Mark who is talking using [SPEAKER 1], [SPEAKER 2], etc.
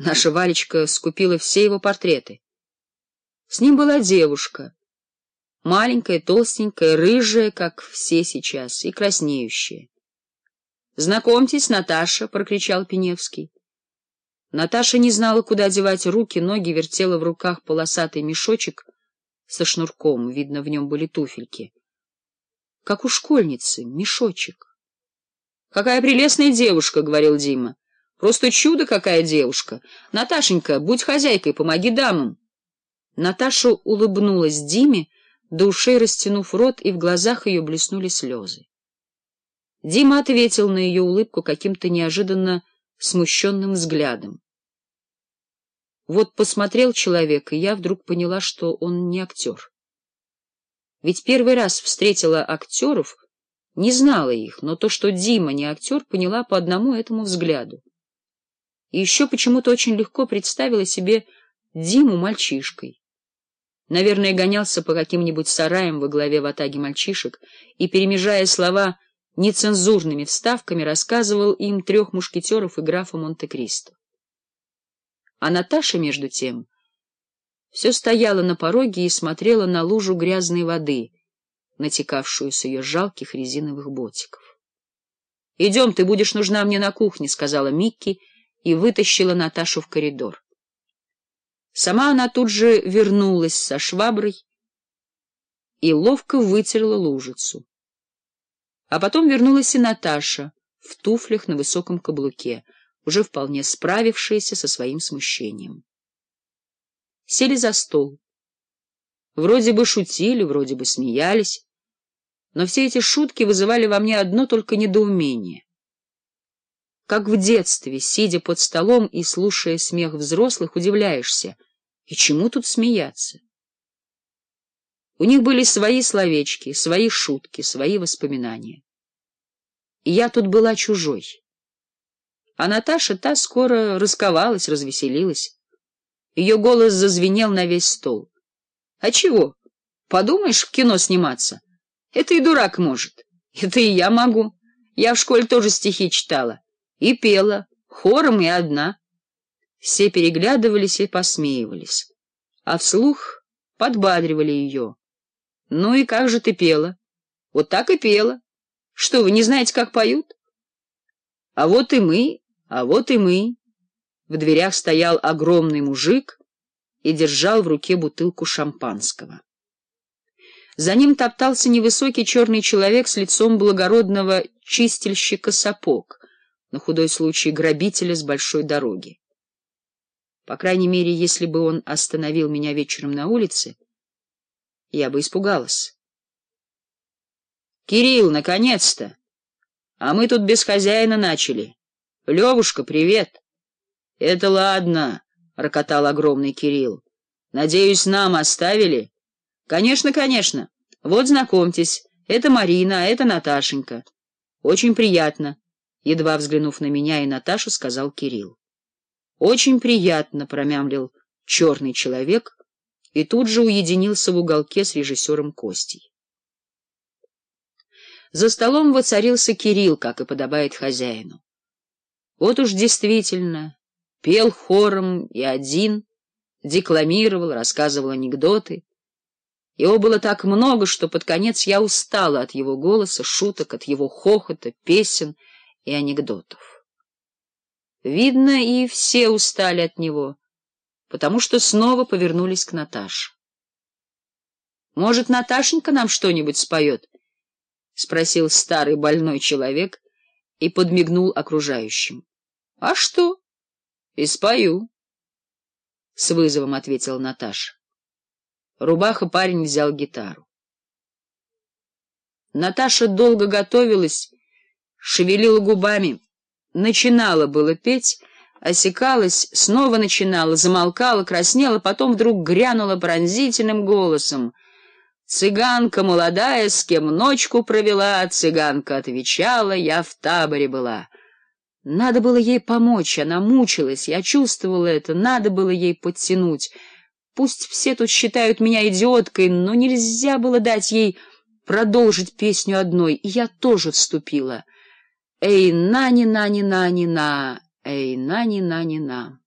[SPEAKER 1] Наша Валечка скупила все его портреты. С ним была девушка. Маленькая, толстенькая, рыжая, как все сейчас, и краснеющая. — Знакомьтесь, Наташа! — прокричал Пеневский. Наташа не знала, куда девать руки, ноги вертела в руках полосатый мешочек со шнурком, видно, в нем были туфельки. Как у школьницы, мешочек. — Какая прелестная девушка! — говорил Дима. Просто чудо какая девушка! Наташенька, будь хозяйкой, помоги дамам!» Наташа улыбнулась Диме, до ушей растянув рот, и в глазах ее блеснули слезы. Дима ответил на ее улыбку каким-то неожиданно смущенным взглядом. Вот посмотрел человек, и я вдруг поняла, что он не актер. Ведь первый раз встретила актеров, не знала их, но то, что Дима не актер, поняла по одному этому взгляду. И Еще почему-то очень легко представила себе Диму мальчишкой. Наверное, гонялся по каким-нибудь сараям во главе в атаге мальчишек и, перемежая слова нецензурными вставками, рассказывал им трех мушкетеров и графа Монте-Кристо. А Наташа, между тем, все стояла на пороге и смотрела на лужу грязной воды, натекавшую с ее жалких резиновых ботиков. — Идем, ты будешь нужна мне на кухне, — сказала Микки, — и вытащила Наташу в коридор. Сама она тут же вернулась со шваброй и ловко вытерла лужицу. А потом вернулась и Наташа в туфлях на высоком каблуке, уже вполне справившаяся со своим смущением. Сели за стол. Вроде бы шутили, вроде бы смеялись, но все эти шутки вызывали во мне одно только недоумение. Как в детстве, сидя под столом и слушая смех взрослых, удивляешься. И чему тут смеяться? У них были свои словечки, свои шутки, свои воспоминания. И я тут была чужой. А Наташа та скоро расковалась, развеселилась. Ее голос зазвенел на весь стол. — А чего? Подумаешь, в кино сниматься? Это и дурак может. Это и я могу. Я в школе тоже стихи читала и пела, хором и одна. Все переглядывались и посмеивались, а вслух подбадривали ее. — Ну и как же ты пела? — Вот так и пела. Что, вы не знаете, как поют? — А вот и мы, а вот и мы. В дверях стоял огромный мужик и держал в руке бутылку шампанского. За ним топтался невысокий черный человек с лицом благородного чистильщика сапог на худой случай грабителя с большой дороги. По крайней мере, если бы он остановил меня вечером на улице, я бы испугалась. — Кирилл, наконец-то! А мы тут без хозяина начали. — Левушка, привет! — Это ладно, — рокотал огромный Кирилл. — Надеюсь, нам оставили? — Конечно, конечно. Вот знакомьтесь, это Марина, а это Наташенька. Очень приятно едва взглянув на меня и Наташу, сказал Кирилл. «Очень приятно», — промямлил черный человек и тут же уединился в уголке с режиссером Костей. За столом воцарился Кирилл, как и подобает хозяину. Вот уж действительно, пел хором и один, декламировал, рассказывал анекдоты. Его было так много, что под конец я устала от его голоса, шуток, от его хохота, песен — и анекдотов. Видно, и все устали от него, потому что снова повернулись к Наташе. — Может, Наташенька нам что-нибудь споет? — спросил старый больной человек и подмигнул окружающим. — А что? — И спою. — с вызовом ответила Наташа. Рубаха парень взял гитару. Наташа долго готовилась шевелила губами, начинала было петь, осекалась, снова начинала, замолкала, краснела, потом вдруг грянула пронзительным голосом. «Цыганка молодая, с кем ночку провела, цыганка отвечала, я в таборе была». Надо было ей помочь, она мучилась, я чувствовала это, надо было ей подтянуть. Пусть все тут считают меня идиоткой, но нельзя было дать ей продолжить песню одной, и я тоже вступила. «Эй, на-ни-на-ни-на-ни-на! Эй, на-ни-на-ни-на!»